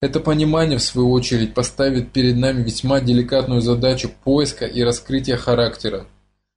Это понимание, в свою очередь, поставит перед нами весьма деликатную задачу поиска и раскрытия характера,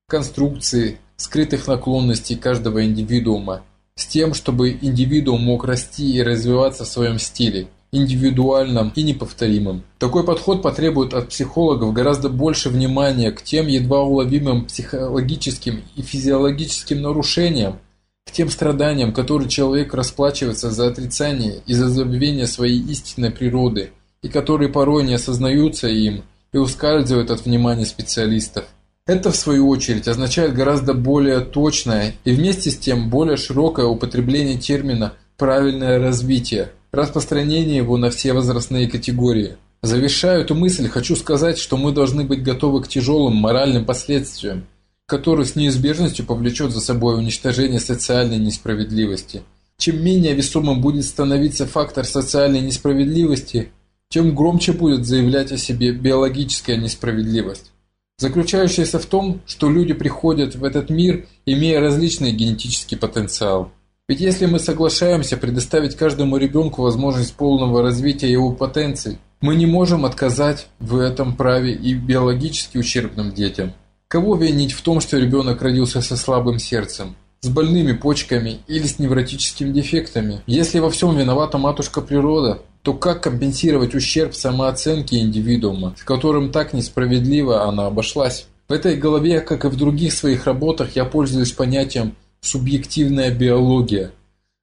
конструкции, скрытых наклонностей каждого индивидуума, с тем, чтобы индивидуум мог расти и развиваться в своем стиле, индивидуальном и неповторимом. Такой подход потребует от психологов гораздо больше внимания к тем едва уловимым психологическим и физиологическим нарушениям, к тем страданиям, которые человек расплачивается за отрицание и за забвение своей истинной природы, и которые порой не осознаются им и ускальзывают от внимания специалистов. Это, в свою очередь, означает гораздо более точное и вместе с тем более широкое употребление термина «правильное развитие», распространение его на все возрастные категории. Завершая эту мысль, хочу сказать, что мы должны быть готовы к тяжелым моральным последствиям, который с неизбежностью повлечет за собой уничтожение социальной несправедливости. Чем менее весомым будет становиться фактор социальной несправедливости, тем громче будет заявлять о себе биологическая несправедливость, заключающаяся в том, что люди приходят в этот мир, имея различный генетический потенциал. Ведь если мы соглашаемся предоставить каждому ребенку возможность полного развития его потенций, мы не можем отказать в этом праве и биологически ущербным детям. Кого винить в том, что ребенок родился со слабым сердцем, с больными почками или с невротическими дефектами? Если во всем виновата матушка природа, то как компенсировать ущерб самооценки индивидуума, с которым так несправедливо она обошлась? В этой голове, как и в других своих работах, я пользуюсь понятием «субъективная биология».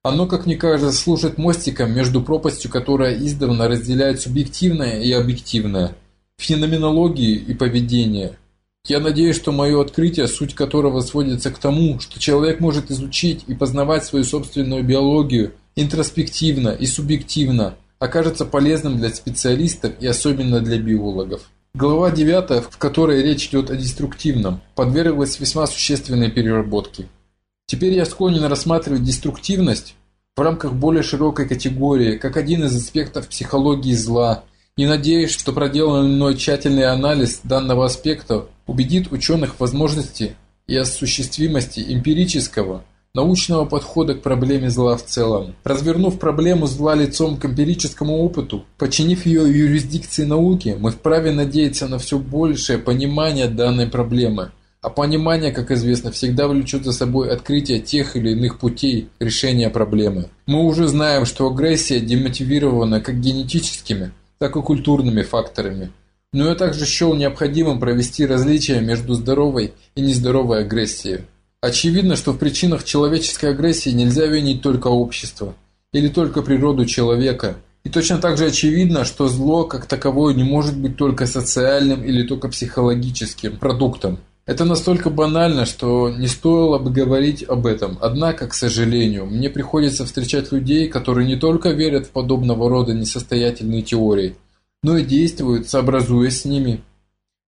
Оно, как мне кажется, служит мостиком между пропастью, которая издавна разделяет субъективное и объективное, феноменологии и поведение – я надеюсь, что мое открытие, суть которого сводится к тому, что человек может изучить и познавать свою собственную биологию интроспективно и субъективно, окажется полезным для специалистов и особенно для биологов. Глава 9, в которой речь идет о деструктивном, подверглась весьма существенной переработке. Теперь я склонен рассматривать деструктивность в рамках более широкой категории, как один из аспектов психологии зла, и надеюсь, что проделанный мной тщательный анализ данного аспекта убедит ученых в возможности и осуществимости эмпирического, научного подхода к проблеме зла в целом. Развернув проблему зла лицом к эмпирическому опыту, подчинив ее юрисдикции науки, мы вправе надеяться на все большее понимание данной проблемы. А понимание, как известно, всегда влечет за собой открытие тех или иных путей решения проблемы. Мы уже знаем, что агрессия демотивирована как генетическими, так и культурными факторами. Но я также счел необходимым провести различие между здоровой и нездоровой агрессией. Очевидно, что в причинах человеческой агрессии нельзя винить только общество или только природу человека. И точно так же очевидно, что зло как таковое не может быть только социальным или только психологическим продуктом. Это настолько банально, что не стоило бы говорить об этом. Однако, к сожалению, мне приходится встречать людей, которые не только верят в подобного рода несостоятельные теории – но и действуют, сообразуясь с ними.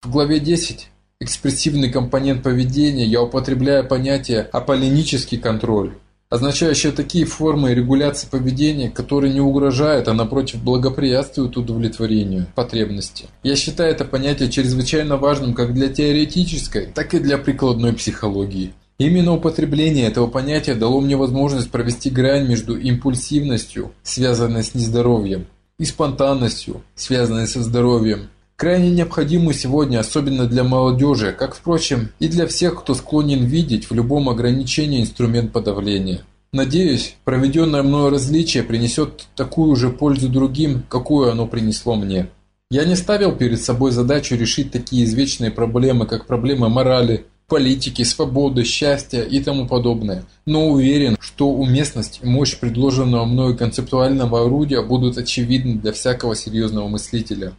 В главе 10 «Экспрессивный компонент поведения» я употребляю понятие «аполлинический контроль», означающее такие формы регуляции поведения, которые не угрожают, а напротив благоприятствуют удовлетворению потребности. Я считаю это понятие чрезвычайно важным как для теоретической, так и для прикладной психологии. Именно употребление этого понятия дало мне возможность провести грань между импульсивностью, связанной с нездоровьем, и спонтанностью, связанной со здоровьем, крайне необходимую сегодня, особенно для молодежи, как, впрочем, и для всех, кто склонен видеть в любом ограничении инструмент подавления. Надеюсь, проведенное мною различие принесет такую же пользу другим, какую оно принесло мне. Я не ставил перед собой задачу решить такие извечные проблемы, как проблемы морали, политики, свободы, счастья и тому подобное, но уверен, что уместность и мощь предложенного мною концептуального орудия будут очевидны для всякого серьезного мыслителя.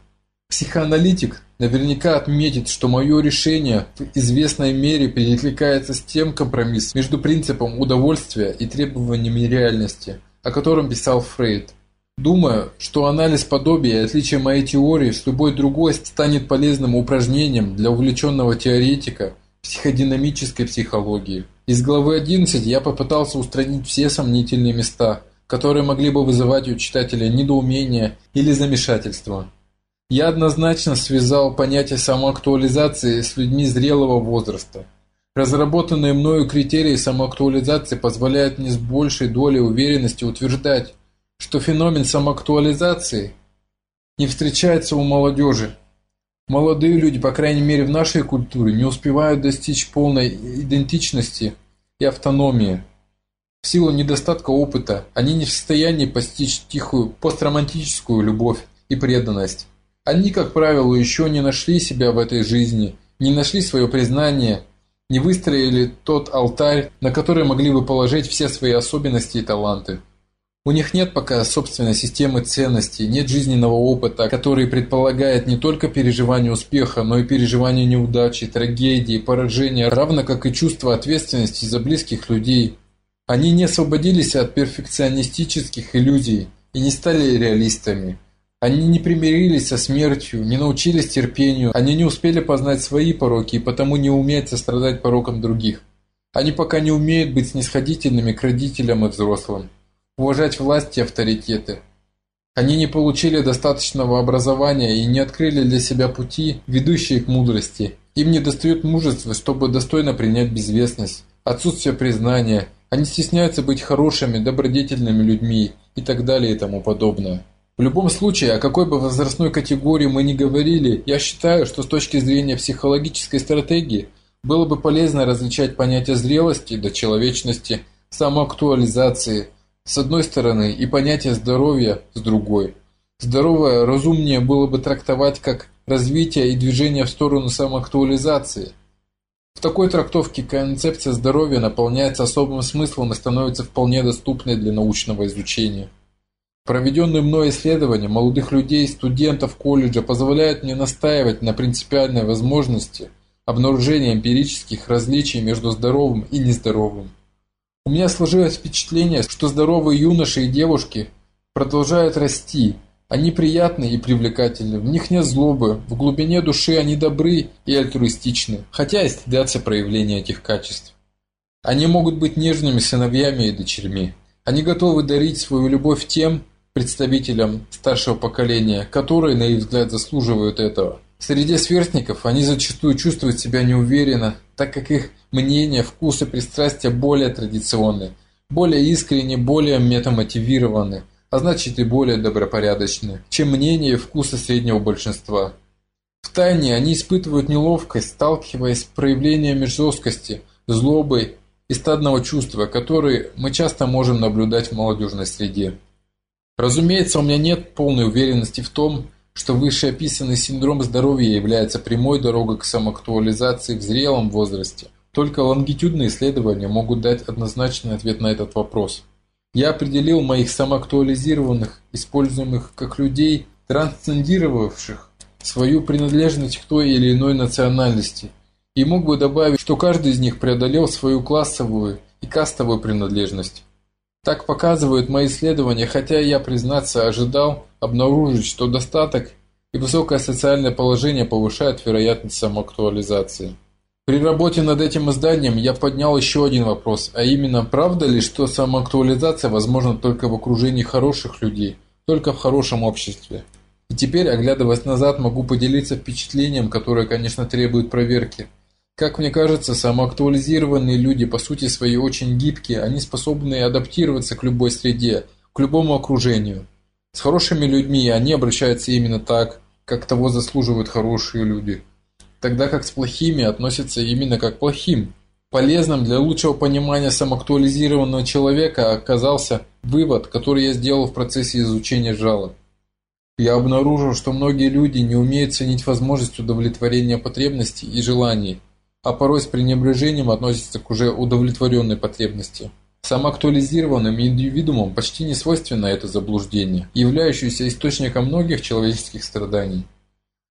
Психоаналитик наверняка отметит, что мое решение в известной мере перекликается с тем компромиссом между принципом удовольствия и требованиями реальности, о котором писал Фрейд. Думаю, что анализ подобия и отличия моей теории с любой другой станет полезным упражнением для увлеченного теоретика психодинамической психологии. Из главы 11 я попытался устранить все сомнительные места, которые могли бы вызывать у читателя недоумение или замешательство. Я однозначно связал понятие самоактуализации с людьми зрелого возраста. Разработанные мною критерии самоактуализации позволяют мне с большей долей уверенности утверждать, что феномен самоактуализации не встречается у молодежи. Молодые люди, по крайней мере в нашей культуре, не успевают достичь полной идентичности и автономии. В силу недостатка опыта они не в состоянии постичь тихую постромантическую любовь и преданность. Они, как правило, еще не нашли себя в этой жизни, не нашли свое признание, не выстроили тот алтарь, на который могли бы положить все свои особенности и таланты. У них нет пока собственной системы ценностей, нет жизненного опыта, который предполагает не только переживание успеха, но и переживание неудачи, трагедии, поражения, равно как и чувство ответственности за близких людей. Они не освободились от перфекционистических иллюзий и не стали реалистами. Они не примирились со смертью, не научились терпению, они не успели познать свои пороки и потому не умеют сострадать порокам других. Они пока не умеют быть снисходительными к родителям и взрослым уважать власть и авторитеты. Они не получили достаточного образования и не открыли для себя пути, ведущие к мудрости. Им не достает мужества, чтобы достойно принять безвестность, отсутствие признания, они стесняются быть хорошими, добродетельными людьми и так далее и тому подобное. В любом случае, о какой бы возрастной категории мы ни говорили, я считаю, что с точки зрения психологической стратегии было бы полезно различать понятия зрелости до человечности, самоактуализации – с одной стороны и понятие здоровья с другой. Здоровое разумнее было бы трактовать как развитие и движение в сторону самоактуализации. В такой трактовке концепция здоровья наполняется особым смыслом и становится вполне доступной для научного изучения. Проведенные мной исследования молодых людей, студентов колледжа позволяют мне настаивать на принципиальной возможности обнаружения эмпирических различий между здоровым и нездоровым. У меня сложилось впечатление, что здоровые юноши и девушки продолжают расти. Они приятны и привлекательны, в них нет злобы, в глубине души они добры и альтруистичны, хотя и стыдятся проявления этих качеств. Они могут быть нежными сыновьями и дочерьми. Они готовы дарить свою любовь тем представителям старшего поколения, которые, на их взгляд, заслуживают этого. Среди сверстников они зачастую чувствуют себя неуверенно, так как их мнения, вкусы, пристрастия более традиционны, более искренне, более метамотивированы, а значит и более добропорядочны, чем мнения и вкусы среднего большинства. В тайне они испытывают неловкость, сталкиваясь с проявлениями жесткости, злобы и стадного чувства, которые мы часто можем наблюдать в молодежной среде. Разумеется, у меня нет полной уверенности в том, что вышеописанный синдром здоровья является прямой дорогой к самоактуализации в зрелом возрасте. Только лонгитюдные исследования могут дать однозначный ответ на этот вопрос. Я определил моих самоактуализированных, используемых как людей, трансцендировавших свою принадлежность к той или иной национальности, и мог бы добавить, что каждый из них преодолел свою классовую и кастовую принадлежность. Так показывают мои исследования, хотя я, признаться, ожидал обнаружить, что достаток и высокое социальное положение повышают вероятность самоактуализации. При работе над этим изданием я поднял еще один вопрос, а именно, правда ли, что самоактуализация возможна только в окружении хороших людей, только в хорошем обществе? И теперь, оглядываясь назад, могу поделиться впечатлением, которое, конечно, требует проверки – как мне кажется, самоактуализированные люди по сути своей очень гибкие, они способны адаптироваться к любой среде, к любому окружению. С хорошими людьми они обращаются именно так, как того заслуживают хорошие люди. Тогда как с плохими относятся именно как плохим. Полезным для лучшего понимания самоактуализированного человека оказался вывод, который я сделал в процессе изучения жалоб. Я обнаружил, что многие люди не умеют ценить возможность удовлетворения потребностей и желаний – а порой с пренебрежением относится к уже удовлетворенной потребности. Самоактуализированным индивидуумам почти не свойственно это заблуждение, являющееся источником многих человеческих страданий.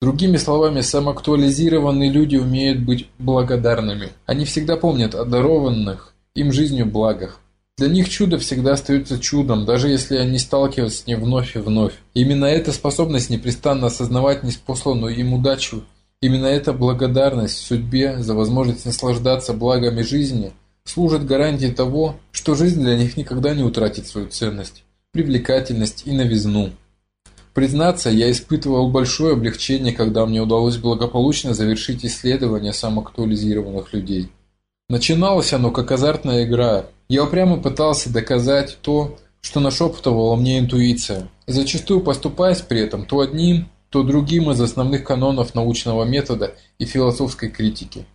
Другими словами, самоактуализированные люди умеют быть благодарными. Они всегда помнят о дарованных им жизнью благах. Для них чудо всегда остается чудом, даже если они сталкиваются с ним вновь и вновь. именно эта способность непрестанно осознавать неспосланную им удачу Именно эта благодарность судьбе за возможность наслаждаться благами жизни служит гарантией того, что жизнь для них никогда не утратит свою ценность, привлекательность и новизну. Признаться, я испытывал большое облегчение, когда мне удалось благополучно завершить исследование самоактуализированных людей. Начиналось оно как азартная игра. Я упрямо пытался доказать то, что нашептывала мне интуиция. зачастую поступаясь при этом то одним, то другим из основных канонов научного метода и философской критики.